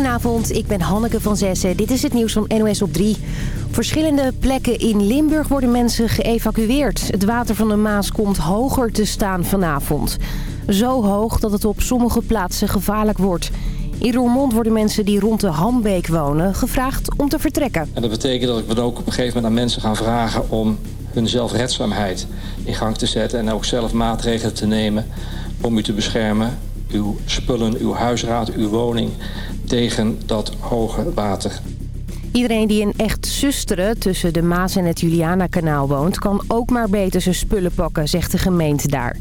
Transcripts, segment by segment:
Goedenavond, ik ben Hanneke van Zessen. Dit is het nieuws van NOS op 3. Op verschillende plekken in Limburg worden mensen geëvacueerd. Het water van de Maas komt hoger te staan vanavond. Zo hoog dat het op sommige plaatsen gevaarlijk wordt. In Roermond worden mensen die rond de Hambeek wonen gevraagd om te vertrekken. En dat betekent dat ik ook op een gegeven moment aan mensen gaan vragen om hun zelfredzaamheid in gang te zetten. En ook zelf maatregelen te nemen om u te beschermen. Uw spullen, uw huisraad, uw woning tegen dat hoge water. Iedereen die in echt zusteren tussen de Maas en het Juliana-kanaal woont... kan ook maar beter zijn spullen pakken, zegt de gemeente daar.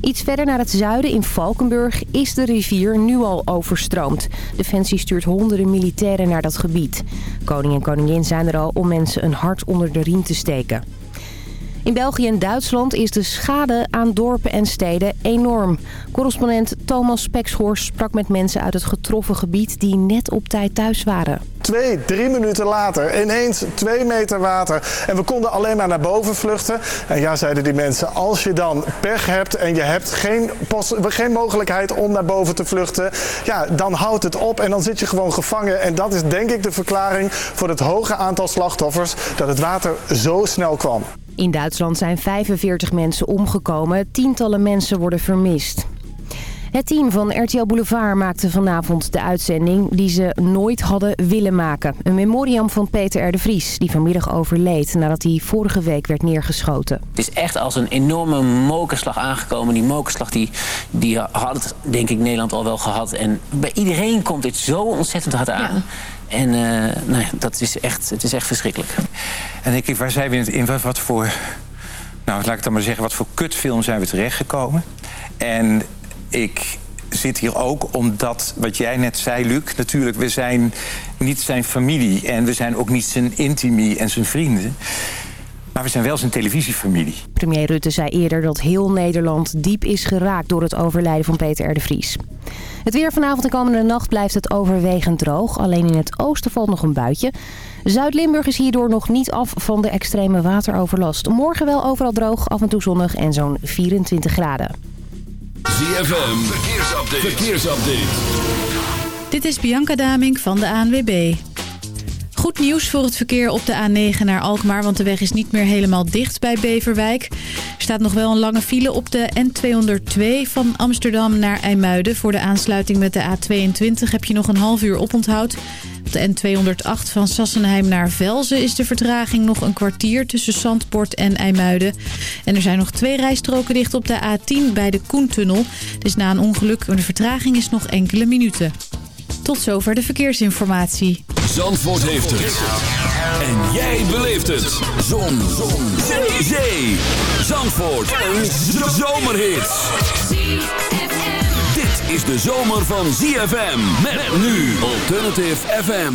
Iets verder naar het zuiden in Valkenburg is de rivier nu al overstroomd. Defensie stuurt honderden militairen naar dat gebied. Koning en koningin zijn er al om mensen een hart onder de riem te steken. In België en Duitsland is de schade aan dorpen en steden enorm. Correspondent Thomas Pekshorst sprak met mensen uit het getroffen gebied die net op tijd thuis waren. Twee, drie minuten later ineens twee meter water. En we konden alleen maar naar boven vluchten. En ja, zeiden die mensen, als je dan pech hebt en je hebt geen, geen mogelijkheid om naar boven te vluchten... ja, dan houdt het op en dan zit je gewoon gevangen. En dat is denk ik de verklaring voor het hoge aantal slachtoffers... dat het water zo snel kwam. In Duitsland zijn 45 mensen omgekomen. Tientallen mensen worden vermist. Het team van RTL Boulevard maakte vanavond de uitzending die ze nooit hadden willen maken. Een memoriam van Peter R. de Vries, die vanmiddag overleed nadat hij vorige week werd neergeschoten. Het is echt als een enorme mokerslag aangekomen. Die mokerslag die, die had denk ik Nederland al wel gehad. En bij iedereen komt dit zo ontzettend hard aan. En uh, nou ja, dat is echt, het is echt verschrikkelijk. En ik, waar zijn we in, wat voor... Nou, laat ik dan maar zeggen, wat voor kutfilm zijn we terechtgekomen? En ik zit hier ook omdat, wat jij net zei, Luc... natuurlijk, we zijn niet zijn familie... en we zijn ook niet zijn intimie en zijn vrienden... Maar we zijn wel zijn televisiefamilie. Premier Rutte zei eerder dat heel Nederland diep is geraakt... door het overlijden van Peter R. de Vries. Het weer vanavond en komende nacht blijft het overwegend droog. Alleen in het oosten valt nog een buitje. Zuid-Limburg is hierdoor nog niet af van de extreme wateroverlast. Morgen wel overal droog, af en toe zonnig en zo'n 24 graden. ZFM, verkeersupdate. verkeersupdate. Dit is Bianca Daming van de ANWB. Goed nieuws voor het verkeer op de A9 naar Alkmaar... want de weg is niet meer helemaal dicht bij Beverwijk. Er staat nog wel een lange file op de N202 van Amsterdam naar IJmuiden. Voor de aansluiting met de A22 heb je nog een half uur oponthoud. Op de N208 van Sassenheim naar Velzen is de vertraging nog een kwartier... tussen Zandpoort en IJmuiden. En er zijn nog twee rijstroken dicht op de A10 bij de Koentunnel. Dus na een ongeluk, de vertraging is nog enkele minuten. Tot zover de verkeersinformatie. Zandvoort heeft het. En jij beleeft het. Zon. Zon. Zee. Zee. Zandvoort. Een zomerhit. Dit is de zomer van ZFM. Met nu Alternative FM.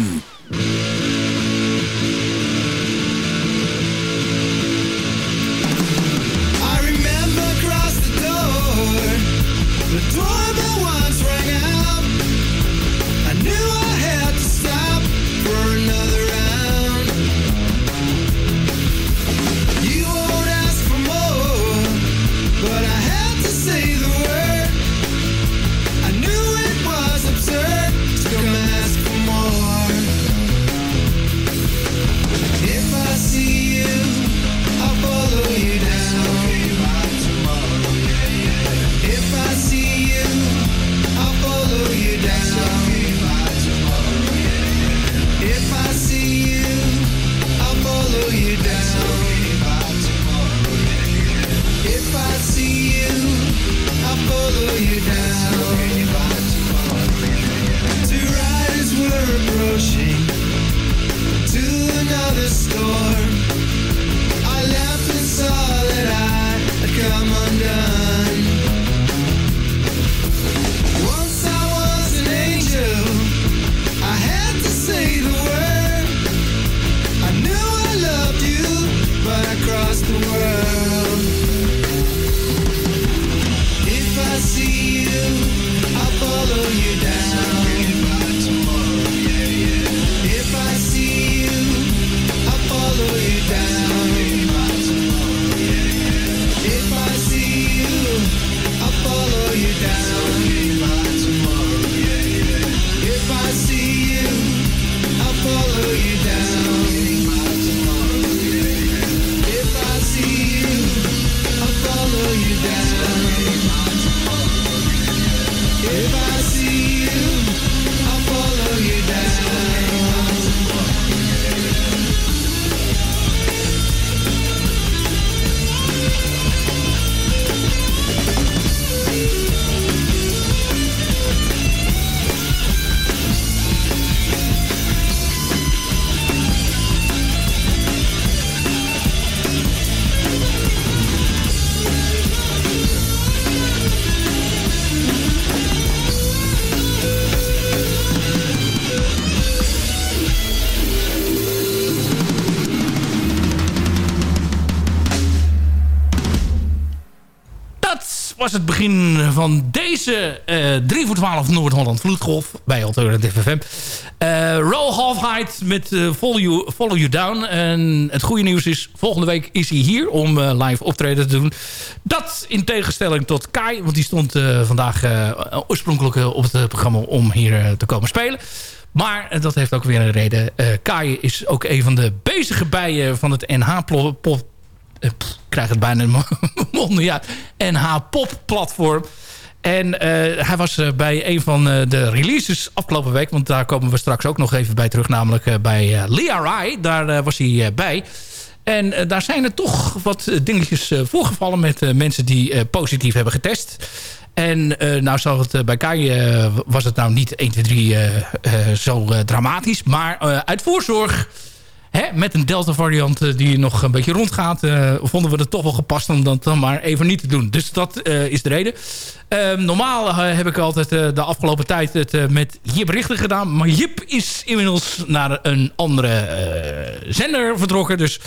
I remember across the door. The doorbell het begin van deze eh 3 voor 12 Noord-Holland Vloedgolf bij Alternative FM. Eh Roll Half-Height met eh, Follow, you, Follow You Down. En het goede nieuws is, volgende week is hij hier om live optreden te doen. Dat in tegenstelling tot Kai, want die stond vandaag oorspronkelijk op het programma om hier te komen spelen. Maar dat heeft ook weer een reden. Kai is ook een van de bezige bijen van het NH-pop pff, ik krijg het bijna mijn mond niet uit. NH Pop platform. En eh, hij was eh, bij een van eh, de releases afgelopen week. Want daar komen we straks ook nog even bij terug. Namelijk eh, bij eh, Lea Rai. Daar eh, was hij eh, bij. En eh, daar zijn er toch wat eh, dingetjes eh, voorgevallen met eh, mensen die eh, positief hebben getest. En eh, nou zal het eh, bij Kai eh, was het nou niet 1, 2, 3 eh, eh, zo eh, dramatisch. Maar eh, uit voorzorg Met een Delta variant eh, die nog een beetje rondgaat... eh, vonden we het toch wel gepast om dat dan maar even niet te doen. Dus dat eh, is de reden. Ehm, normaal heb ik altijd de afgelopen tijd het met Jip Richter gedaan. Maar Jip is inmiddels naar een andere zender vertrokken. Dus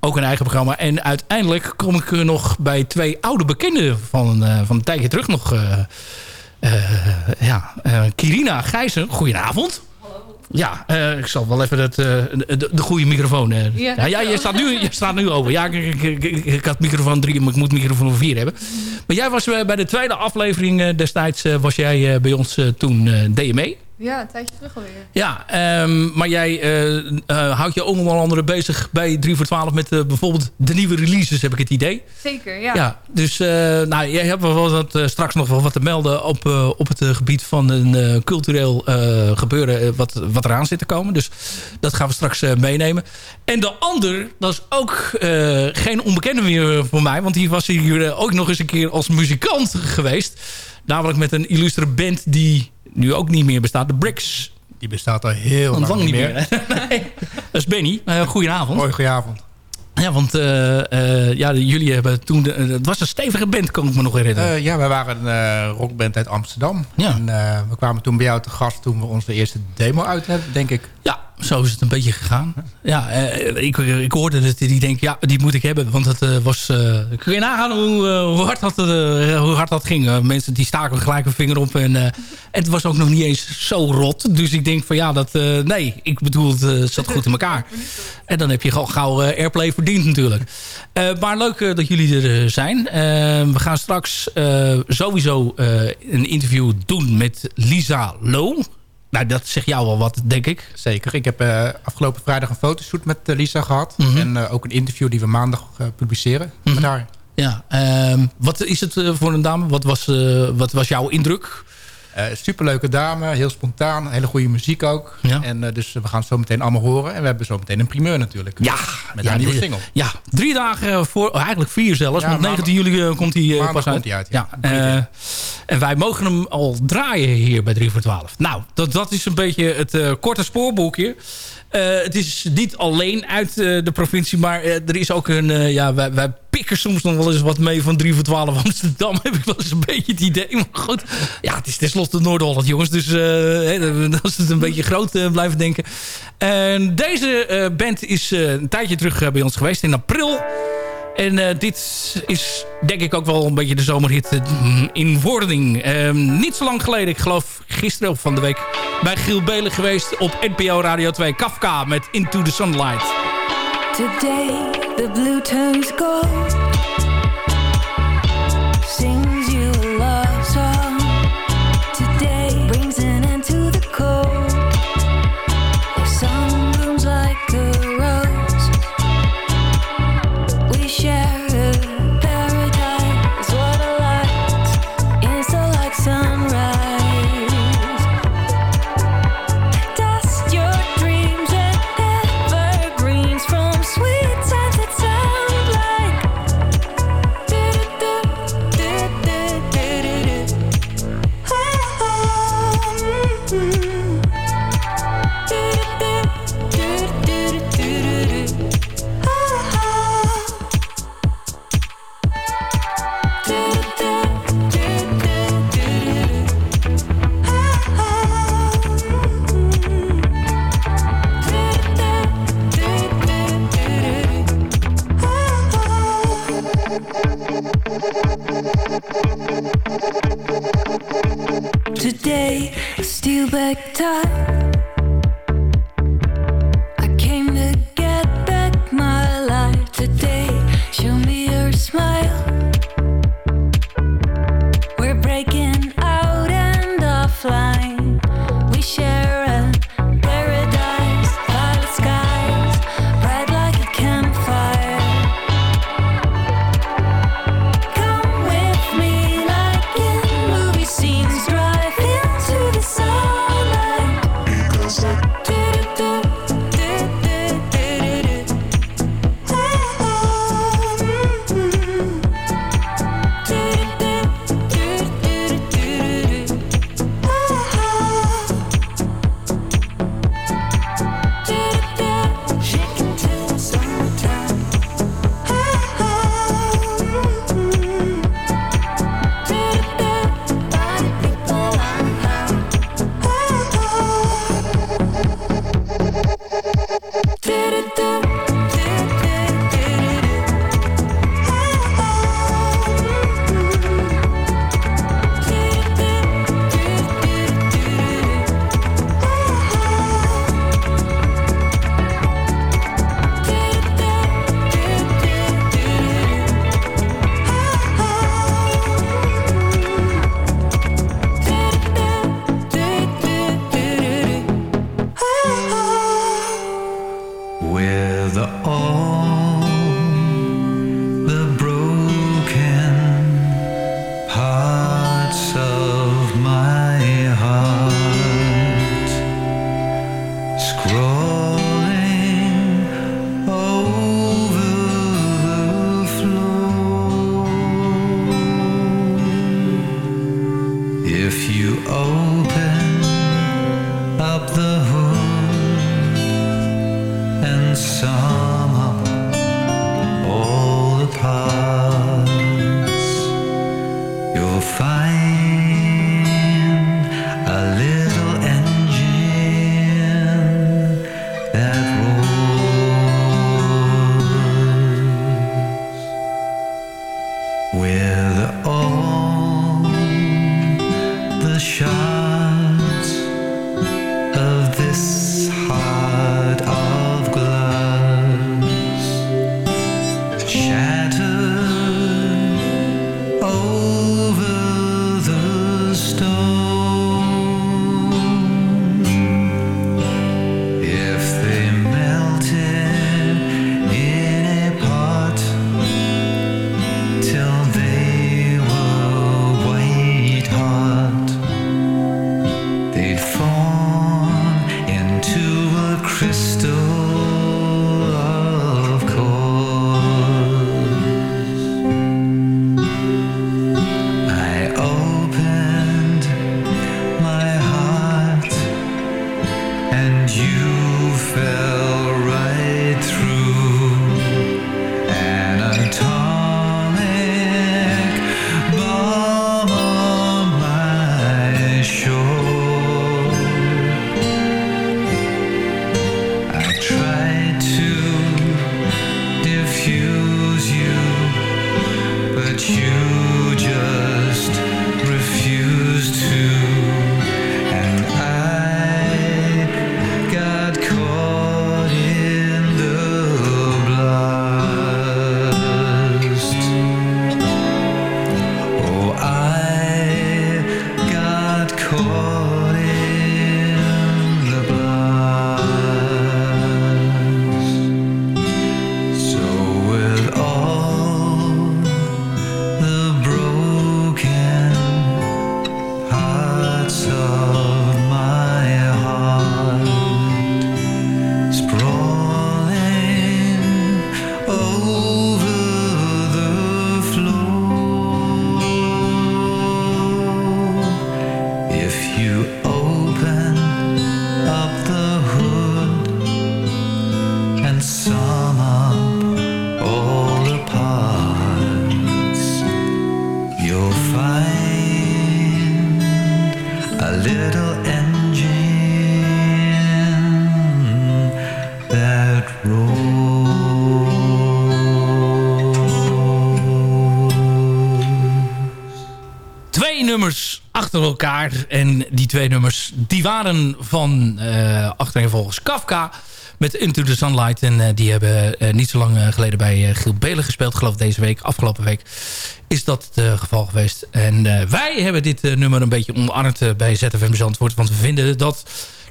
ook een eigen programma. En uiteindelijk kom ik nog bij twee oude bekenden van, van een tijdje terug nog... ja, Kirina Gijzen, goedenavond. Ja, eh, ik zal wel even het, eh, de, de goede microfoon. eh. Ja, ja, ja, je, staat nu, je staat nu over. Ja, ik, ik, ik, ik had microfoon 3, maar ik moet microfoon 4 hebben. Maar jij was bij de tweede aflevering destijds... was jij bij ons toen DME. Ja, een tijdje terug alweer. Ja, ehm, maar jij eh, eh, houdt je ook onder andere bezig bij 3 voor 12... met eh, bijvoorbeeld de nieuwe releases, heb ik het idee. Zeker, ja. Ja, dus nou, jij hebt wel wat, straks nog wel wat te melden op, op het gebied van een cultureel gebeuren wat, wat eraan zit te komen. Dus dat gaan we straks meenemen. En de ander, dat is ook geen onbekende meer voor mij, want die was hier ook nog eens een keer als muzikant geweest. Namelijk met een illustre band die nu ook niet meer bestaat, de Bricks. Die bestaat al heel lang, lang niet meer. meer. nee, dat is Benny. Uh, goedenavond. Hoi, goedenavond. Ja, want uh, uh, ja, jullie hebben toen... De, het was een stevige band, kan ik me nog herinneren. Ja, wij waren een rockband uit Amsterdam. Ja. En we kwamen toen bij jou te gast toen we onze eerste demo uit hebben, denk ik. Ja, zo is het een beetje gegaan. Ja, ik, ik hoorde dat die denkt, ja, die moet ik hebben. Want het was... kun je nagaan hoe, hoe, hard dat, hoe hard dat ging. mensen die staken gelijk een vinger op. En, en het was ook nog niet eens zo rot. Dus ik denk van ja, dat... nee, ik bedoel, het zat goed in elkaar. En dan heb je gauw, gauw airplay verdiend natuurlijk. Uh, maar leuk uh, dat jullie er zijn. Uh, we gaan straks sowieso een interview doen met Lisa Low. Nou, dat zegt jou wel wat, denk ik. Zeker. Ik heb afgelopen vrijdag een fotoshoot met Lisa gehad. Mhm. Mm -hmm. En ook een interview die we maandag publiceren mm -hmm. met haar. Ja, ehm, wat is het voor een dame? Wat was, wat was jouw indruk? Uh, superleuke dame, heel spontaan, hele goede muziek ook. Ja. En uh, dus we gaan het zo meteen allemaal horen. En we hebben zo meteen een primeur natuurlijk. Ja, met ja, haar nieuwe single. Ja, drie dagen voor, oh, eigenlijk vier zelfs. Ja, want 19 juli uh, komt hij pas uit. Uit ja. en wij mogen hem al draaien hier bij 3 voor 12. Nou, dat, dat is een beetje het korte spoorboekje. Uh, het is niet alleen uit uh, de provincie, maar uh, er is ook een... ja, wij, wij, pikken soms nog wel eens wat mee van 3 voor 12 Amsterdam. Heb ik wel eens een beetje het idee. Maar goed, ja, het is tenslotte Noord-Holland, jongens. Dus als het een beetje groot blijven denken. En deze band is een tijdje terug bij ons geweest, in april. En uh, dit is denk ik ook wel een beetje de zomerhit uh, in wording. Uh, niet zo lang geleden, ik geloof gisteren of van de week... bij Giel Belen geweest op NPO Radio 2 Kafka met Into the Sunlight. Today the blue turns gold Today, steal back time. I came to get back my life today. Show me your smile. We're breaking out and offline. Twee nummers die waren van uh, achtereenvolgens Kafka met Into the Sunlight. En uh, die hebben uh, niet zo lang geleden bij Giel Belen gespeeld. geloof deze week, afgelopen week is dat het geval geweest. En wij hebben dit nummer een beetje omarmd bij ZFM Zandvoort. Want we vinden dat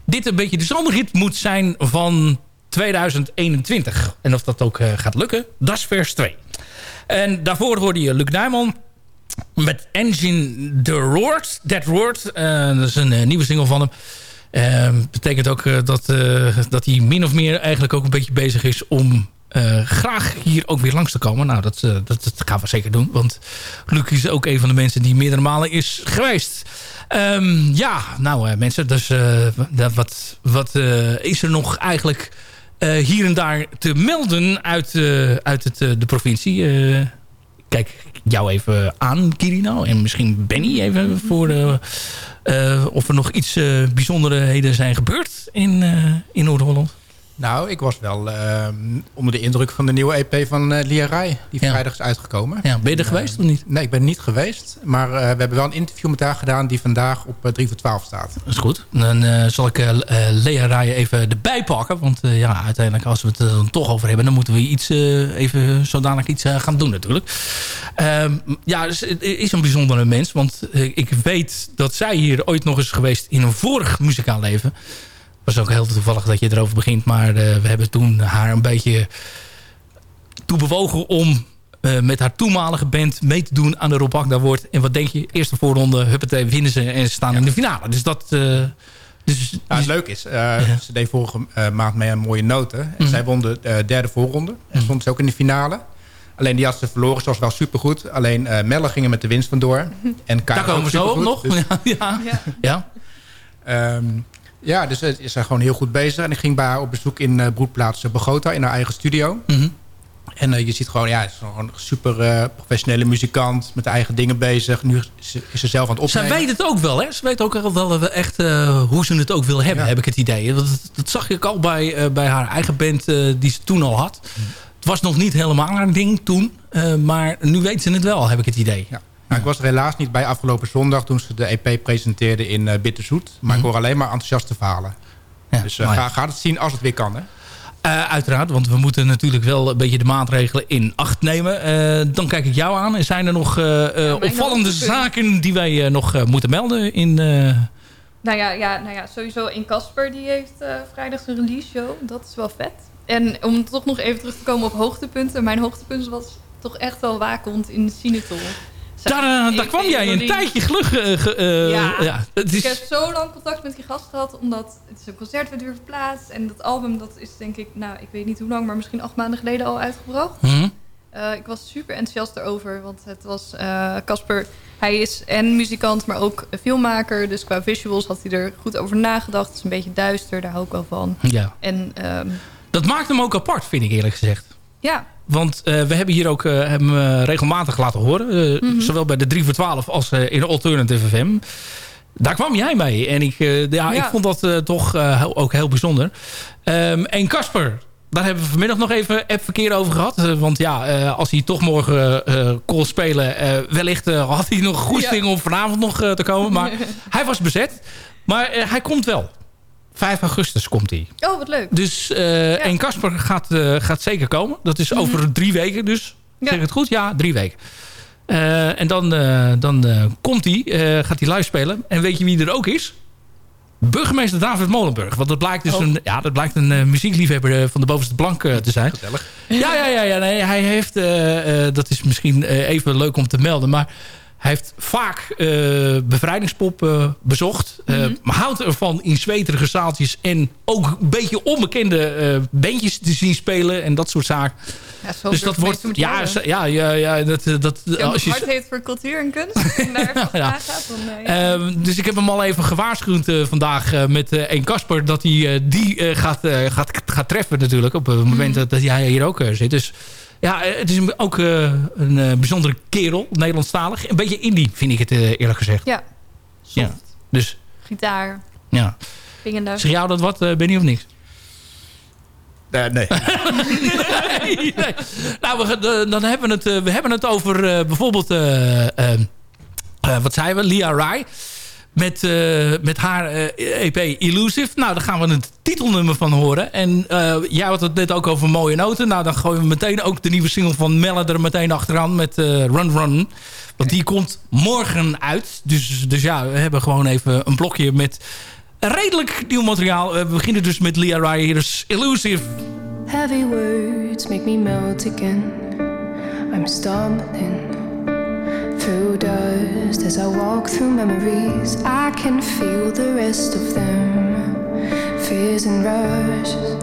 dit een beetje de zomerrit moet zijn van 2021. En of dat ook gaat lukken, dat is vers 2. En daarvoor hoorde je Luc Nijman met Engine The Roar. That Roared. Uh, dat is een uh, nieuwe single van hem. Uh, betekent ook uh, dat, dat hij min of meer eigenlijk ook een beetje bezig is om graag hier ook weer langs te komen. Nou, dat, dat, dat, gaan we zeker doen. Want Luc is ook een van de mensen die meerdere malen is geweest. Um, ja, nou mensen, dus wat, wat is er nog eigenlijk hier en daar te melden uit, uit het, de provincie? Kijk jou even aan, Kirino. En misschien Benny even voor de, uh, of er nog iets uh, bijzonderheden zijn gebeurd in, in Noord-Holland. Nou, ik was wel uh, onder de indruk van de nieuwe EP van uh, Lia Rai. Die ja. vrijdag is uitgekomen. Ja, ben je er geweest of niet? Nee, ik ben niet geweest. Maar uh, we hebben wel een interview met haar gedaan die vandaag op 3 voor 12 staat. Dat is goed. Dan zal ik Lia Rai even erbij pakken. Want ja, uiteindelijk als we het er toch over hebben... dan moeten we iets, even zodanig iets gaan doen natuurlijk. Ehm, ja, dus het is een bijzondere mens. Want ik weet dat zij hier ooit nog eens geweest in een vorig muzikaal leven was ook heel toevallig dat je erover begint. Maar uh, we hebben toen haar een beetje toe bewogen om uh, met haar toenmalige band mee te doen aan de Rob Agda wordt. En wat denk je? Eerste voorronde, huppatee, winnen ze en ze staan ja. in de finale. Dus dat... Uh, dus, nou, het leuk is, ja. ze deed vorige maand mee een mooie noten. En mm. zij won de derde voorronde. En mm. stond ze ook in de finale. Alleen die had ze verloren, ze was wel supergoed. Alleen uh, Melle ging er met de winst vandoor. En Daar komen we zo op nog. Dus, ja. ja. ja. Um, ja, dus ze is er gewoon heel goed bezig. En ik ging bij haar op bezoek in uh, broedplaats Bogota, in haar eigen studio. Mm -hmm. En uh, je ziet gewoon, ja, ze is gewoon een super uh, professionele muzikant. Met eigen dingen bezig. Nu is ze, is ze zelf aan het opnemen. Zij weet het ook wel, hè? Ze weet ook wel echt hoe ze het ook wil hebben, ja. heb ik het idee. Dat, dat zag ik al bij, bij haar eigen band die ze toen al had. Mm. Het was nog niet helemaal haar ding toen. maar nu weet ze het wel, heb ik het idee. Ja. Nou, ik was er helaas niet bij afgelopen zondag toen ze de EP presenteerde in uh, Bitterzoet. Maar mm -hmm. ik hoor alleen maar enthousiaste verhalen. Ja, dus uh, ga, ga het zien als het weer kan. Hè? Uh, uiteraard, want we moeten natuurlijk wel een beetje de maatregelen in acht nemen. Uh, dan kijk ik jou aan. Zijn er nog uh, ja, opvallende zaken die wij nog moeten melden? In, nou, ja, ja, nou ja, sowieso in Casper die heeft vrijdag zijn release show. Dat is wel vet. En om toch nog even terug te komen op hoogtepunten. Mijn hoogtepunt was toch echt wel Wakond in de Cinetol. Daar, uh, daar kwam jij een tijdje geluk. Uh, ja, ja is... ik heb zo lang contact met die gast gehad. Omdat het is een concert werd weer verplaatst. En dat album dat is denk ik, nou ik weet niet hoe lang, maar misschien acht maanden geleden al uitgebracht. Mm uh, ik was super enthousiast erover. Want het was Casper, hij is en muzikant, maar ook filmmaker. Dus qua visuals had hij er goed over nagedacht. Het is een beetje duister, daar hou ik wel van. Ja. En, um... dat maakt hem ook apart, vind ik eerlijk gezegd. Ja, want uh, we hebben hier ook uh, hem uh, regelmatig laten horen. Mm -hmm. Zowel bij de 3 voor 12 als in Alternative FM. Daar kwam jij mee. En ik, ja, ja, ik vond dat toch ook heel bijzonder. Um, en Casper, daar hebben we vanmiddag nog even appverkeer over gehad. want ja, als hij toch morgen kon spelen... wellicht had hij nog goed ja. om vanavond nog te komen. Maar hij was bezet. Maar hij komt wel. 5 augustus komt hij. Oh, wat leuk. Dus ja. en Casper gaat, uh, gaat zeker komen. Dat is over mm -hmm. drie weken dus. Ja. Zeg ik het goed? Ja, drie weken. Uh, en dan, dan komt hij, gaat hij live spelen. En weet je wie er ook is? Burgemeester David Molenburg. Want dat blijkt dus oh. een, ja, dat blijkt een muziekliefhebber van de bovenste plank te zijn. Gezellig. Ja, ja, ja, ja nee, hij heeft, dat is misschien even leuk om te melden, maar hij heeft vaak uh, bevrijdingspop uh, bezocht. Mm -hmm. Maar houdt ervan in zweterige zaaltjes. En ook een beetje onbekende bandjes te zien spelen. En dat soort zaken. Ja, dus dat wordt... Ja, ja, ja, ja, dat, dat, als je hart heeft voor cultuur en kunst. en daar ja. gaat, dan, ehm, dus ik heb hem al even gewaarschuwd vandaag met een Casper. Dat hij die gaat, gaat, gaat treffen natuurlijk. Op het moment mm -hmm. dat hij hier ook zit. Dus... Ja, het is ook uh, een uh, bijzondere kerel, Nederlandstalig. Een beetje indie, vind ik het uh, eerlijk gezegd. Ja, soft. Ja, dus... Gitaar. Ja. Vingende. Zeg jou dat wat, ben je of niks? nee. nee, nee. Nou, we, dan hebben we het, we hebben het over bijvoorbeeld... wat zeiden we? Lia Rai. Met, eh, met haar eh, EP Illusive. Nou, daar gaan we het titelnummer van horen. En eh, jij had het net ook over mooie noten. Nou, dan gooien we meteen ook de nieuwe single van Melle er meteen achteraan met Run Run. Want die komt morgen uit. Dus, dus ja, we hebben gewoon even een blokje met redelijk nieuw materiaal. we beginnen dus met Lia Ryer's Illusive. Heavy words make me melt again. I'm stumbling through dust as I walk through memories. I can feel the rest of them, fears and rushes.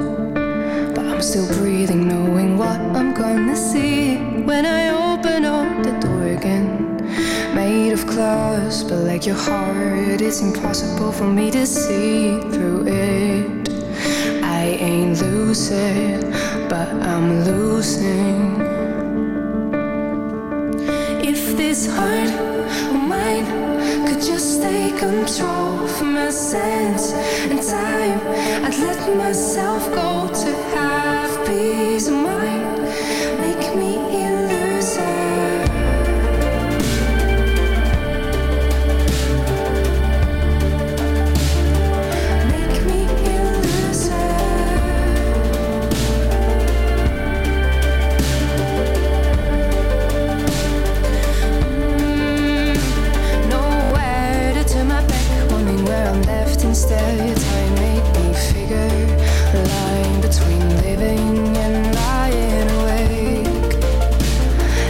But I'm still breathing, knowing what I'm gonna see when I open up the door again. Made of glass, but like your heart, it's impossible for me to see through it. I ain't lucid, but I'm losing. This heart of mine could just take control of my sense and time, I'd let myself go to have peace of mind. Instead. Time made me figure the line between living and lying awake.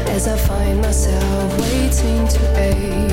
As I find myself waiting to ache.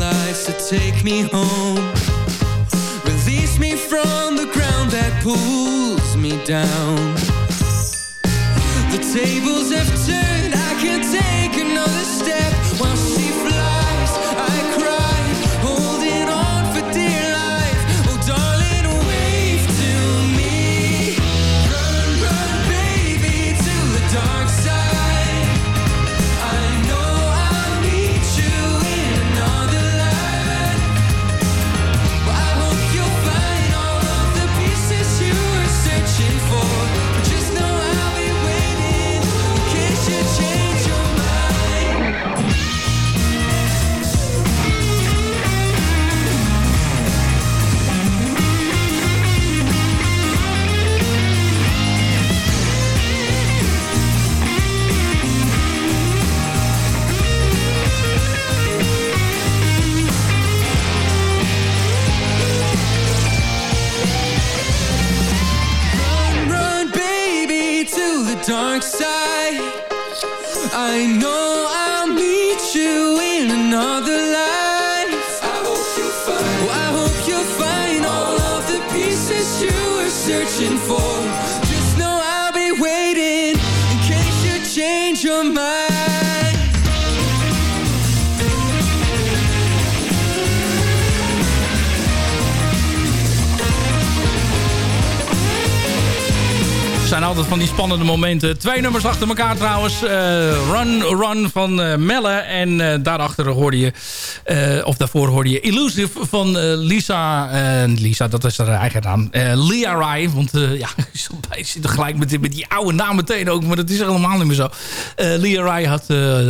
Lights to take me home. Release me from the ground that pulls me down. The tables have turned, side. I know zijn altijd van die spannende momenten. Twee nummers achter elkaar trouwens. Eh, Run Run van eh, Melle. En eh, daarachter hoorde je... of daarvoor hoorde je Illusive van Lisa. Lisa, dat is haar eigen naam. Lia Rai. Want ja, ik zit er gelijk met, met die oude naam meteen ook. Maar dat is helemaal niet meer zo. Lia Rai had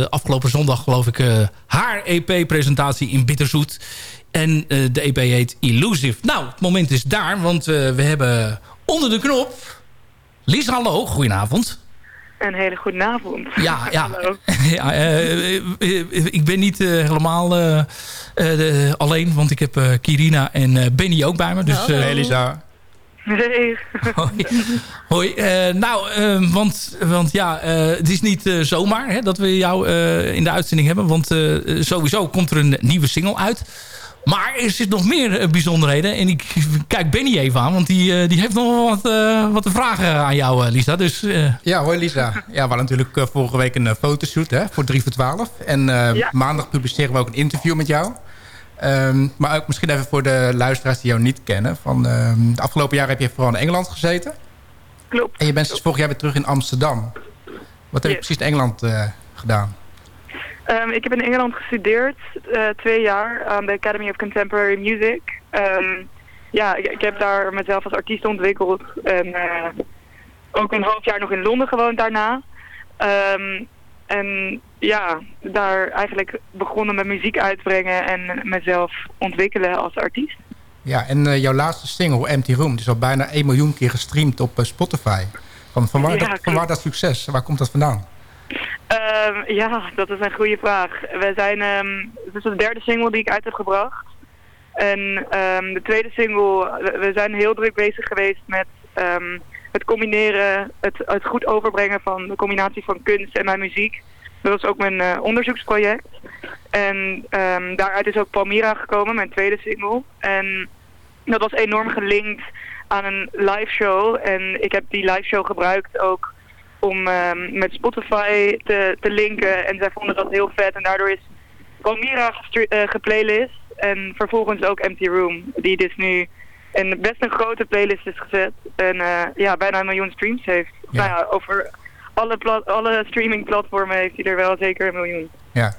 afgelopen zondag geloof ik... haar EP-presentatie in Bitterzoet. En de EP heet Illusive. Nou, het moment is daar. Want we hebben onder de knop... Lies, hallo, goedenavond. Een hele goede avond. Ja, ja. ja eh, eh, eh, ik ben niet helemaal eh, eh, de- alleen, want ik heb eh, Kirina en eh, Benny ook bij me. Dus, Hallo. eh, Hey, Lisa. Nee. Hoi. Hoi. eh, nou, eh, want, want ja, eh, het is niet eh, zomaar hè, dat we jou eh, in de uitzending hebben. Want eh, sowieso komt er een nieuwe single uit. Maar er zit nog meer eh, bijzonderheden. En ik kijk Benny even aan, want die, eh, die heeft nog wel wat, eh, wat te vragen aan jou, Lisa. Dus, eh, Ja, hoi Lisa. Ja, we hadden natuurlijk vorige week een fotoshoot hè, voor 3 voor 12. En eh, Ja. maandag publiceren we ook een interview met jou. Ehm, maar ook misschien even voor de luisteraars die jou niet kennen. Van, ehm, de afgelopen jaar heb je vooral in Engeland gezeten. Klopt. En je bent sinds vorig jaar weer terug in Amsterdam. Wat heb je Yes. precies in Engeland eh, gedaan? Ehm, ik heb in Engeland gestudeerd, eh, twee jaar, aan de Academy of Contemporary Music. Ehm, ja, ik, ik heb daar mezelf als artiest ontwikkeld. En eh, ook een half jaar nog in Londen gewoond daarna. Ehm, en ja, daar eigenlijk begonnen met muziek uitbrengen en mezelf ontwikkelen als artiest. Ja, en eh, jouw laatste single, Empty Room... is al bijna 1 miljoen keer gestreamd op Spotify. Van, van, waar Ja, dat, klopt. van waar dat succes? Waar komt dat vandaan? Ehm, ja, dat is een goede vraag. We zijn, ehm het is de derde single die ik uit heb gebracht. En ehm, de tweede single, we, zijn heel druk bezig geweest met het combineren, het, het goed overbrengen van de combinatie van kunst en mijn muziek. Dat was ook mijn eh, onderzoeksproject. En daaruit is ook Palmyra gekomen, mijn tweede single. En dat was enorm gelinkt aan een live show. En ik heb die live show gebruikt ook om ehm, met Spotify te, te linken. En zij vonden dat heel vet. En daardoor is Palmyra eh, geplaylist. En vervolgens ook Empty Room. Die dus nu een best een grote playlist is gezet. En eh, ja, bijna een miljoen streams heeft. Ja. Nou ja, over alle, alle streamingplatformen heeft hij er wel zeker een miljoen. Ja.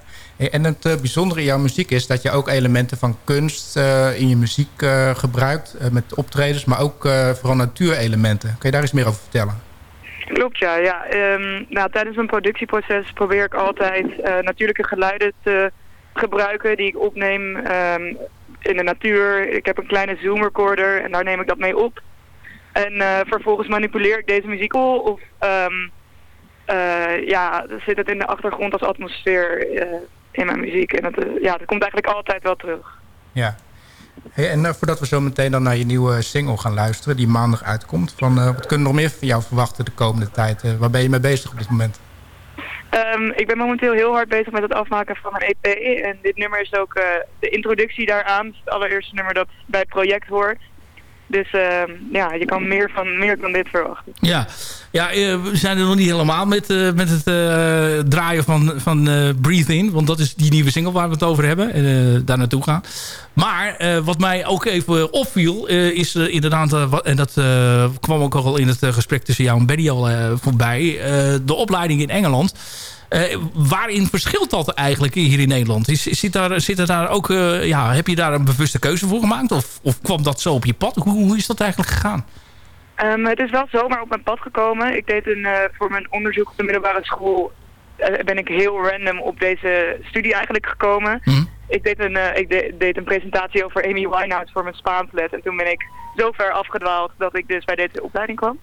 En het eh, bijzondere in jouw muziek is dat je ook elementen van kunst in je muziek gebruikt. met optredens, maar ook vooral natuurelementen. Kun je daar eens meer over vertellen? Klopt, ja. ja ehm, nou, tijdens mijn productieproces probeer ik altijd eh, natuurlijke geluiden te gebruiken die ik opneem ehm, in de natuur. Ik heb een kleine Zoom recorder en daar neem ik dat mee op. En eh, vervolgens manipuleer ik deze muziek al of ehm, eh, ja, zit het in de achtergrond als atmosfeer in mijn muziek. En dat, ja, dat komt eigenlijk altijd wel terug. Ja. Hey, en eh, voordat we zo meteen dan naar je nieuwe single gaan luisteren... die maandag uitkomt... Van, eh, wat kunnen we nog meer van jou verwachten de komende tijd? Eh, waar ben je mee bezig op dit moment? Ehm, ik ben momenteel heel hard bezig met het afmaken van mijn EP. En dit nummer is ook eh, de introductie daaraan. Het allereerste nummer dat bij het project hoort. Dus ehm, ja, je kan meer, van, meer dan dit verwachten. Ja, ja eh, we zijn er nog niet helemaal met, eh, met het eh, draaien van, van Breathe In. Want dat is die nieuwe single waar we het over hebben. En daar naartoe gaan. Maar wat mij ook even opviel is inderdaad... en dat kwam ook al in het gesprek tussen jou en Benny al voorbij. de opleiding in Engeland. Eh, waarin verschilt dat eigenlijk hier in Nederland? Is, zit daar, zit er daar ook, eh, ja, heb je daar een bewuste keuze voor gemaakt? Of, of kwam dat zo op je pad? Hoe, hoe is dat eigenlijk gegaan? Ehm, het is wel zomaar op mijn pad gekomen. Ik deed een, eh, voor mijn onderzoek op de middelbare school... ben ik heel random op deze studie eigenlijk gekomen. Ik, deed een, ik de- deed een presentatie over Amy Winehouse voor mijn Spaansles. En toen ben ik zo ver afgedwaald dat ik dus bij deze opleiding kwam.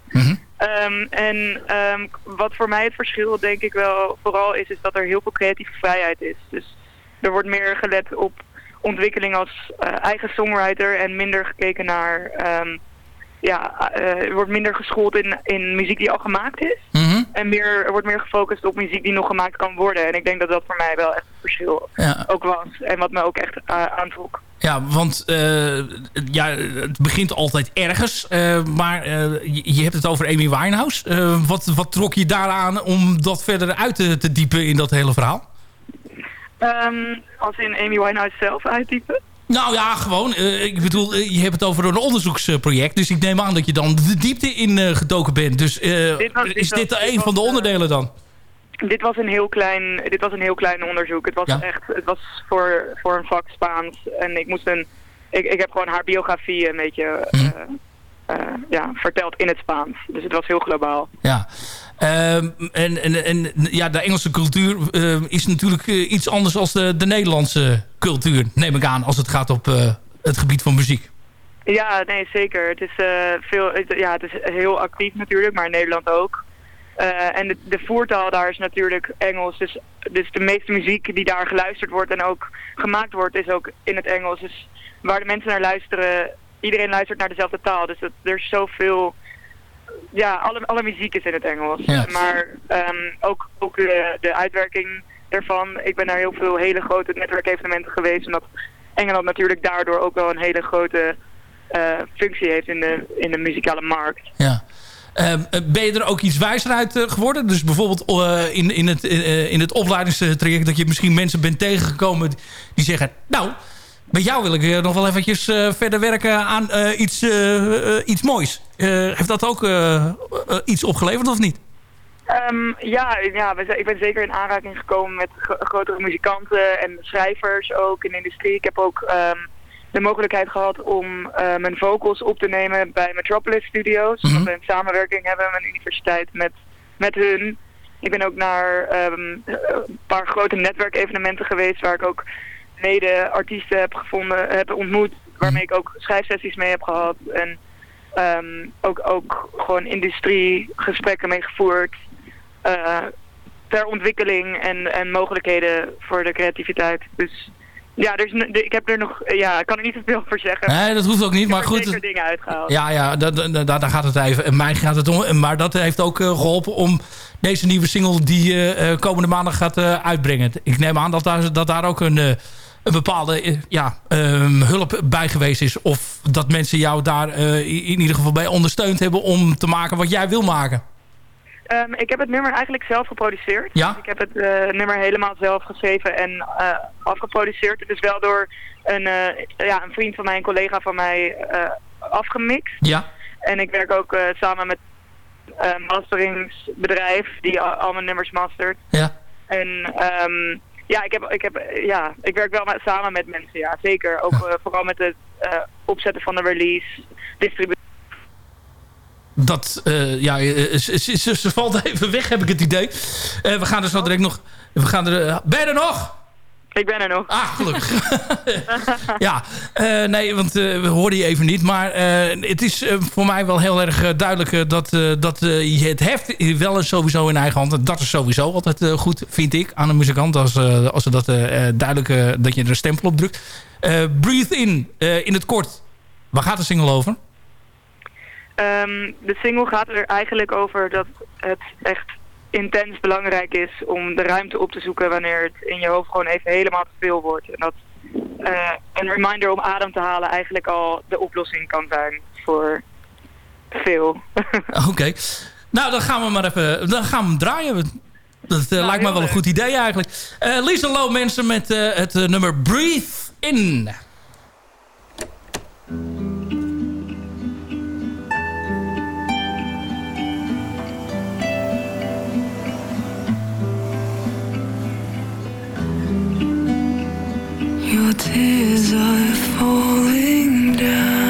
Ehm, en ehm, wat voor mij het verschil denk ik wel vooral is, is dat er heel veel creatieve vrijheid is. Dus er wordt meer gelet op ontwikkeling als eh, eigen songwriter en minder gekeken naar, ehm, ja, eh, er wordt minder geschoold in, in muziek die al gemaakt is. En meer, er wordt meer gefocust op muziek die nog gemaakt kan worden. En ik denk dat dat voor mij wel echt het verschil Ja. ook was. En wat me ook echt eh, aantrok. Ja, want eh, ja, het begint altijd ergens. eh, maar eh, je, hebt het over Amy Winehouse. Eh, wat, wat trok je daaraan om dat verder uit te, te diepen in dat hele verhaal? Ehm, als in Amy Winehouse zelf uittypen. Nou ja, gewoon. ik bedoel, je hebt het over een onderzoeksproject. Dus ik neem aan dat je dan de diepte in gedoken bent. Dus Dit was- dit is was- dit dit een was, van de onderdelen dan? Dit was een heel klein, dit was een heel klein onderzoek. Het was Ja. echt, het was voor, voor een vak Spaans. En ik moest een, ik, ik heb gewoon haar biografie een beetje Mhm. eh, eh, ja, verteld in het Spaans. Dus het was heel globaal. Ja. Ehm, en, en, en ja, de Engelse cultuur eh, is natuurlijk iets anders dan de, de Nederlandse cultuur, neem ik aan, als het gaat op het gebied van muziek. Ja, nee, zeker. Het is, veel, ja, het is heel actief natuurlijk, maar in Nederland ook. Eh, en de, de voertaal daar is natuurlijk Engels. Dus, dus de meeste muziek die daar geluisterd wordt en ook gemaakt wordt, is ook in het Engels. Dus waar de mensen naar luisteren, iedereen luistert naar dezelfde taal. Dus dat, er is zoveel... Ja, alle, alle muziek is in het Engels. Ja. Maar ehm, ook, ook de, de uitwerking ervan. Ik ben naar heel veel hele grote netwerkevenementen geweest. Omdat Engeland natuurlijk daardoor ook wel een hele grote eh, functie heeft in de, in de muzikale markt. Ja. Ehm, eh, ben je er ook iets wijzer uit eh, geworden? Dus bijvoorbeeld eh, in, in, het, in het opleidingstraject... dat je misschien mensen bent tegengekomen die zeggen... nou, met jou wil ik nog wel eventjes verder werken aan iets, iets moois. Heeft dat ook iets opgeleverd of niet? Ehm, ja, ja ik ben zeker in aanraking gekomen met gro- grotere muzikanten en schrijvers ook in de industrie. Ik heb ook ehm, de mogelijkheid gehad om eh, mijn vocals op te nemen bij Metropolis Studios. Dat we een samenwerking hebben met een universiteit met, met hun. Ik ben ook naar ehm, een paar grote netwerkevenementen geweest waar ik ook mede-artiesten heb gevonden, heb ontmoet. Waarmee ik ook schrijfsessies mee heb gehad. En ehm, ook, ook gewoon industriegesprekken mee gevoerd. eh, ter ontwikkeling en, en mogelijkheden voor de creativiteit. Dus ja, er is, ik heb er nog, ja, ik kan er niet zoveel voor zeggen. Nee, dat hoeft ook niet, maar er goed. zeker dingen uitgehaald. Ja, ja da- da- da- daar gaat het even. En mij gaat het om. Maar dat heeft ook eh, geholpen om deze nieuwe single die je eh, komende maandag gaat eh, uitbrengen. Ik neem aan dat daar, dat daar ook een, eh, een bepaalde eh, ja, ehm, hulp bij geweest is. Of dat mensen jou daar eh, in ieder geval bij ondersteund hebben om te maken wat jij wil maken. Ehm, ik heb het nummer eigenlijk zelf geproduceerd. Ja? Dus ik heb het eh, nummer helemaal zelf geschreven en eh, afgeproduceerd. Het is wel door een, eh, ja, een vriend van mij, een collega van mij, afgemixt. Ja. En ik werk ook samen met een masteringsbedrijf die al, al mijn nummers mastert. Ja. En ehm, ja, ik, heb, ik, heb, ja, ik werk wel met, samen met mensen, ja, zeker. Ook vooral met het opzetten van de release, distributie. Dat, eh, ja, eh, ze, ze, valt even weg, heb ik het idee. Eh, we gaan er zo direct nog... We gaan er, eh, ben je er nog? Ik ben er nog. Ah, gelukkig. ja, eh, nee, want eh, we hoorden je even niet. Maar eh, het is eh, voor mij wel heel erg eh, duidelijk eh, dat, eh, dat eh, je het heft wel eens sowieso in eigen hand. Dat is sowieso altijd eh, goed, vind ik, aan een muzikant. Als, eh, als ze dat eh, eh, duidelijk, eh, dat je er een stempel op drukt. Eh, Breathe In, eh, in het kort. Waar gaat de single over? Ehm, de single gaat er eigenlijk over dat het echt intens belangrijk is om de ruimte op te zoeken wanneer het in je hoofd gewoon even helemaal te veel wordt. En dat eh, een reminder om adem te halen eigenlijk al de oplossing kan zijn voor veel. Oké. Nou, dan gaan we maar even dan gaan we hem draaien. Dat eh, lijkt me wel een goed idee eigenlijk. Eh Lisa Low mensen met het nummer Breathe In. Your tears are falling down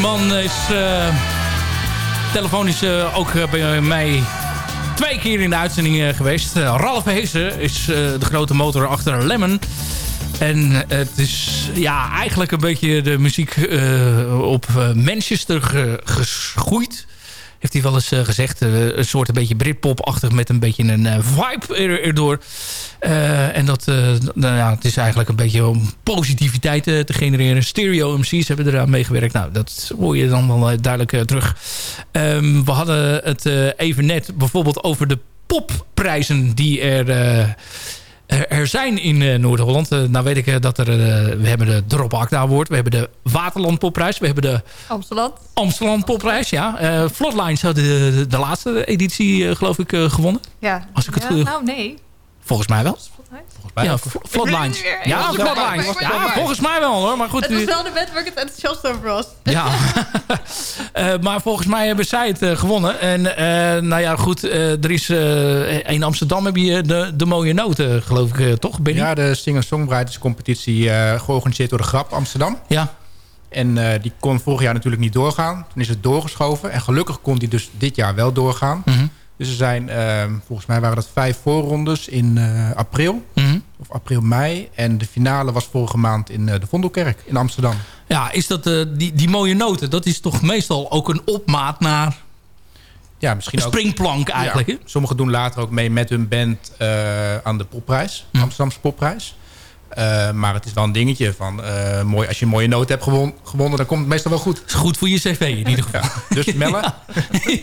man is eh, telefonisch eh, ook eh, bij mij twee keer in de uitzending geweest. Ralf Heesen is de grote motor achter Lemon. En het is ja, eigenlijk een beetje de muziek op Manchester ge- geschoeid. Heeft hij wel eens eh, gezegd. Eh, een soort een beetje Britpop-achtig met een beetje een eh, vibe er, erdoor. En dat, nou ja, het is eigenlijk een beetje om positiviteit te genereren. Stereo MC's hebben eraan meegewerkt. Nou, dat hoor je dan wel duidelijk terug. Ehm, we hadden het even net bijvoorbeeld over de popprijzen die er... er, zijn in eh, Noord-Holland. Eh, nou weet ik eh, dat er... we hebben de Drop Acta Award. We hebben de Waterland Popprijs. We hebben de Amsterdam. Amsterdam Popprijs, ja. Eh Flatlines had de, de, laatste editie, geloof ik, gewonnen. Ja. Als ik het ja, goed- Nou, nee. Volgens mij wel. Ja, Flatlines. Ja, Flatlines. Ja, erbij. volgens mij wel hoor. Maar goed, Het was wel de bed waar ik het enthousiast over was. ja. Eh, maar volgens mij hebben zij het eh, gewonnen. En eh, nou ja, goed. eh, er is eh, in Amsterdam heb je de, de mooie noten, geloof ik, eh, toch? Benny? Ja, de singer-songwriters competitie eh, georganiseerd door de Grap Amsterdam. Ja. En eh, die kon vorig jaar natuurlijk niet doorgaan. Toen is het doorgeschoven. En gelukkig kon die dus dit jaar wel doorgaan. Mhm. Dus er zijn, eh, volgens mij waren dat vijf voorrondes in eh, april. Mhm. Of april, mei. En de finale was vorige maand in eh, de Vondelkerk in Amsterdam. Ja, is dat eh, die, die mooie noten? Dat is toch meestal ook een opmaat naar Ja, misschien een ook. springplank eigenlijk, Ja, sommigen doen later ook mee met hun band aan de popprijs. Amsterdamse popprijs. Eh, maar het is wel een dingetje van... eh, mooi, als je een mooie noot hebt gewon- gewonnen... dan komt het meestal wel goed. is goed voor je cv in ieder geval. Dus Melle?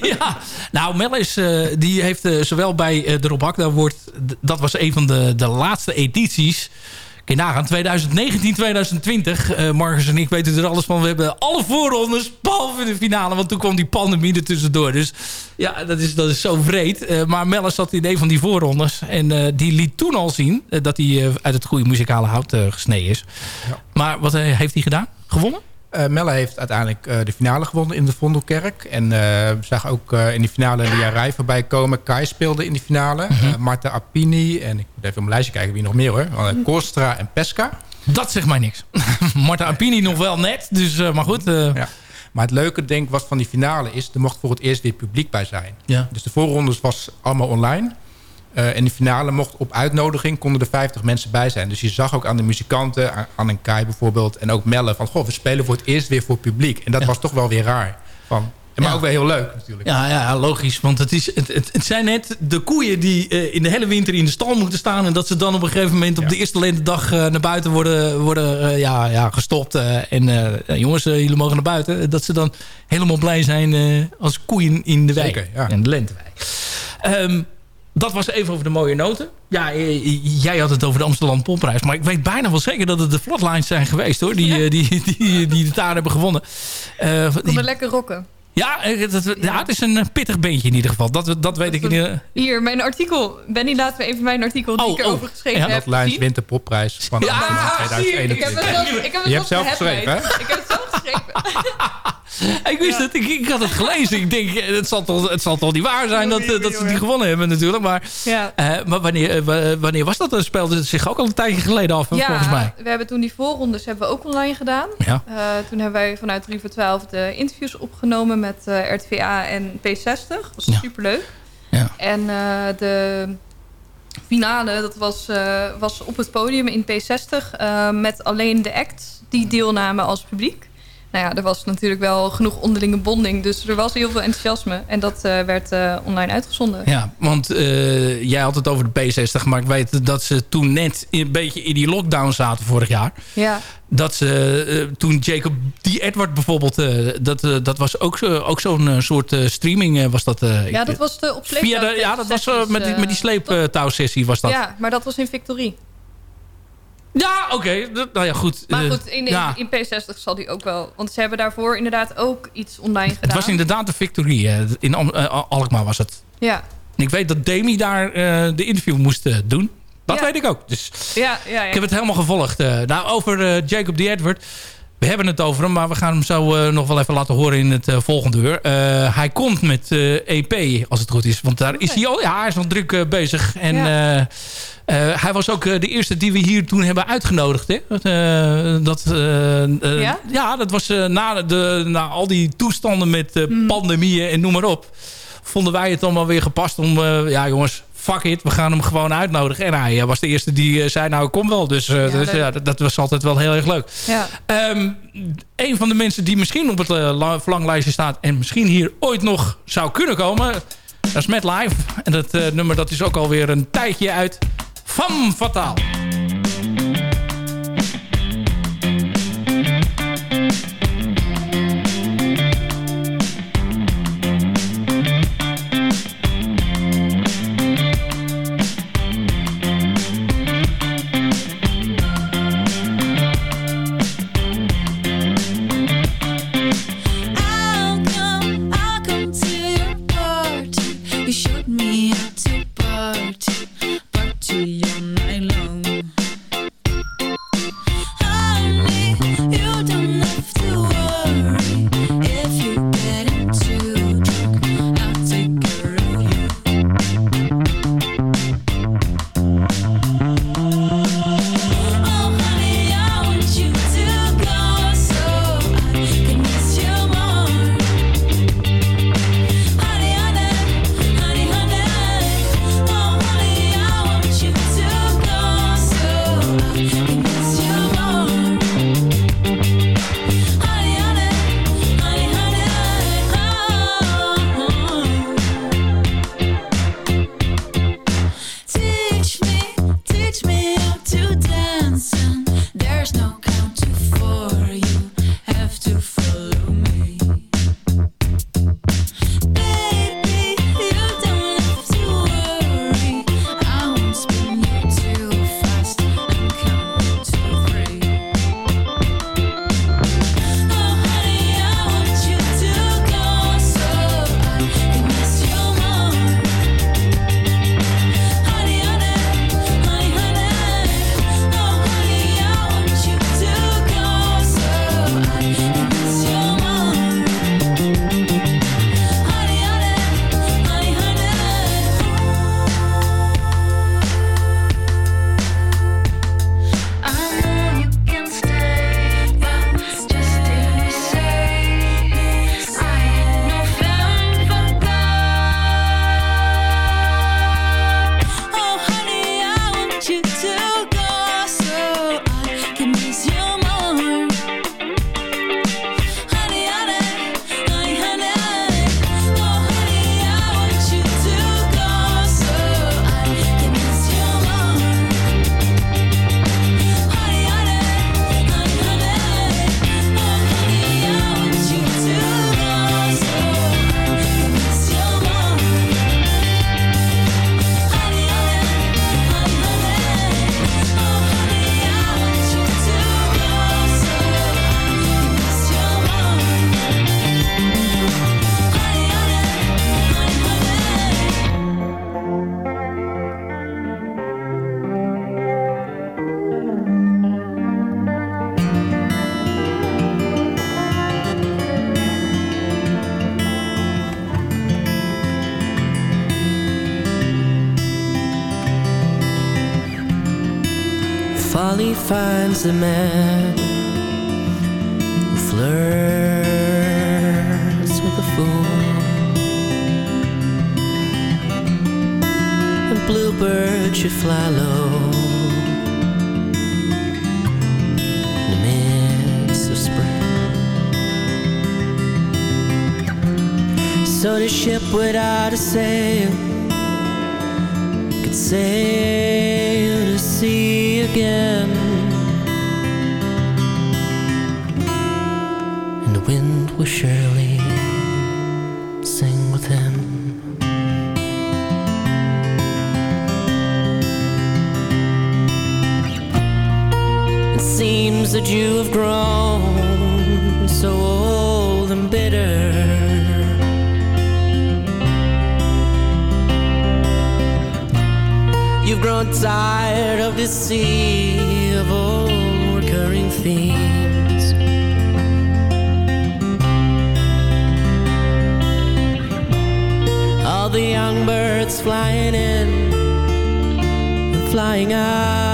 ja, nou Melle is, eh, die heeft zowel bij de Rob Akda Award... d- dat was een van de, de laatste edities... Je nagaan, 2019, 2020. eh Marcus en ik weten er alles van. We hebben alle voorrondes, behalve de finale. Want toen kwam die pandemie er tussendoor. Dus ja, dat is, dat is zo vreed. Eh, maar Melle zat in een van die voorrondes. En eh, die liet toen al zien dat hij uit het goede muzikale hout gesneden is. Maar wat heeft hij gedaan? Gewonnen? Eh, Melle heeft uiteindelijk eh, de finale gewonnen in de Vondelkerk. En eh, we zagen ook in die finale Lia Rij voorbij komen. Kai speelde in die finale. Mhm. Marta Appini. En ik moet even op mijn lijstje kijken wie nog meer hoor. Uh, Kostra en Pesca. Dat zegt mij niks. Marta Appini nog wel net. Dus, maar goed. Ja. Maar het leuke denk ik was van die finale is... er mocht voor het eerst weer publiek bij zijn. Ja. Dus de voorrondes was allemaal online. Eh en de finale mocht op uitnodiging... konden er 50 mensen bij zijn. Dus je zag ook aan de muzikanten... aan- aan een Kai bijvoorbeeld... en ook Melle van... goh, we spelen voor het eerst weer voor publiek. En dat was toch wel weer raar. Van, maar Ja. ook wel heel leuk natuurlijk. Ja, ja, logisch. Want het, is, het, het, het zijn net de koeien die eh, in de hele winter in de stal moeten staan... en dat ze dan op een gegeven moment op de eerste lentedag eh, naar buiten worden, worden ja, ja, gestopt. en jongens, jullie mogen naar buiten. Dat ze dan helemaal blij zijn als koeien in de ja. In de lentewei. Ehm, dat was even over de mooie noten. Ja, eh, jij had het over de Amsterdam Popprijs. Maar ik weet bijna wel zeker dat het de Flatlines zijn geweest, hoor. Die, eh, die, die, die, het daar hebben gewonnen. Eh, die- Konden lekker rocken. Ja, eh, dat, ja, het is een eh, pittig beentje in ieder geval. Dat, dat weet ik. In, ieder- Hier, mijn artikel. Benny laat me even mijn artikel die Oh, ik oh. erover geschreven Ja, heb. Dat Lijns zien. wint de popprijs van Ja, Amsterdam zie je, ik heb het 2021. zelf, ik heb het Je hebt zelf geschreven, hè? Ik heb het zelf geschreven. ik wist het, ik, ik had het gelezen. Ik denk, eh, het zal toch, het zal toch niet waar zijn dat, dat ze die gewonnen hebben natuurlijk. Maar, Ja. eh, maar wanneer, wa- wanneer was dat? Dat speelde het zich ook al een tijdje geleden af, Ja, volgens mij. we hebben toen die voorrondes hebben we ook online gedaan. Ja. Eh, toen hebben wij vanuit 3 voor 12 de interviews opgenomen met eh, RTVA en P60. Dat was Ja. superleuk. Ja. En eh, de finale, dat was, eh, was op het podium in P60 eh, met alleen de acts die deelnamen als publiek. Nou ja, er was natuurlijk wel genoeg onderlinge bonding, dus er was heel veel enthousiasme. En dat eh, werd eh, online uitgezonden. Ja, want eh, jij had het over de P60, maar ik weet dat ze toen net een beetje in die lockdown zaten vorig jaar. Ja. Dat ze toen Jacob D. Edward bijvoorbeeld, dat, dat was ook, ook zo'n soort streaming was dat. Ja, dat was de op Via de, ja, dat was met, die, met die sleeptouwsessie was dat. Ja, maar dat was in Victorie. Ja, oké. Nou ja, goed. Maar Eh, goed, in, in, ja. in P60 zal die ook wel. Want ze hebben daarvoor inderdaad ook iets online gedaan. Het was inderdaad de Victory. eh, in eh, Alkmaar was het. Ja, En ik weet dat Demi daar de interview moest doen. Dat Ja. weet ik ook. Dus ja, ja. ja. ik heb het helemaal gevolgd. Nou, over Jacob D. Edward. We hebben het over hem, maar we gaan hem zo eh, nog wel even laten horen in het eh, volgende uur. Eh, hij komt met EP, als het goed is. Want daar is hij al, ja, hij is nog druk bezig. En hij was ook de eerste die we hier toen hebben uitgenodigd. Hè? Dat, dat, eh, Ja? dat was na, de, na al die toestanden met eh, pandemieën en noem maar op. Vonden wij het allemaal weer gepast om, ja jongens, fuck it, we gaan hem gewoon uitnodigen. En hij eh, was de eerste die eh, zei, nou kom wel. Dus, dus ja, dat, dat was altijd wel heel erg leuk. Ja. Ehm, een van de mensen die misschien op het la- verlanglijstje staat... en misschien hier ooit nog zou kunnen komen... dat is Matt Live. En dat nummer dat is ook alweer een tijdje uit. Van Fataal. Finds the man flying in and flying out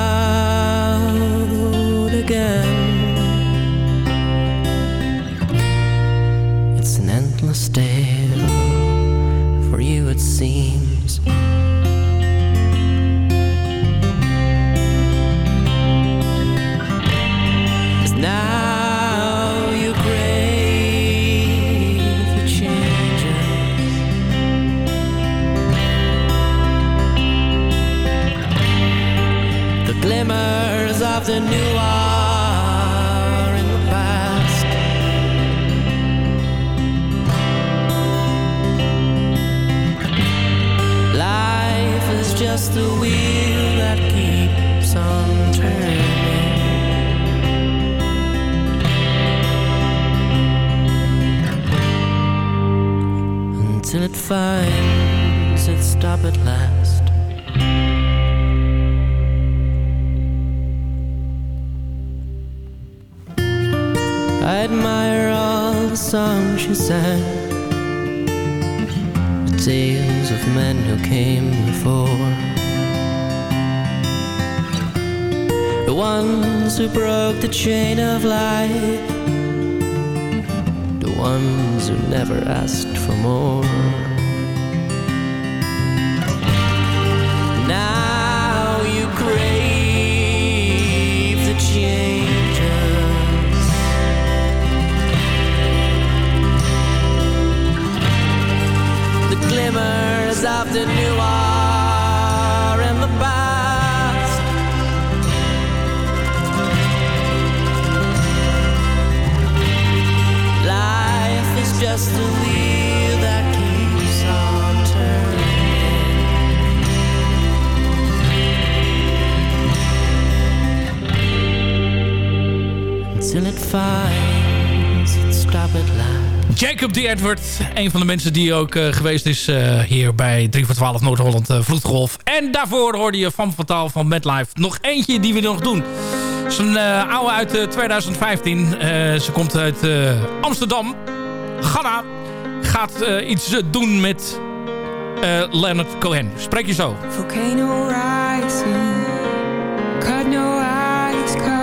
finds its stop at last. I admire all the songs she sang The tales of men who came before The ones who broke the chain of life The ones who never asked for more glimmers of the new Jacob D. Edward, een van de mensen die ook eh, geweest is eh, hier bij 3 voor 12 Noord-Holland uh, Vloedgolf. En daarvoor hoorde je van Fataal van MadLife. Nog eentje die we nog doen. Het is een eh, oude uit 2015. Eh, ze komt uit Amsterdam. Ghana gaat iets doen met Leonard Cohen. Spreek je zo. Volcano rising, cut no ice, cause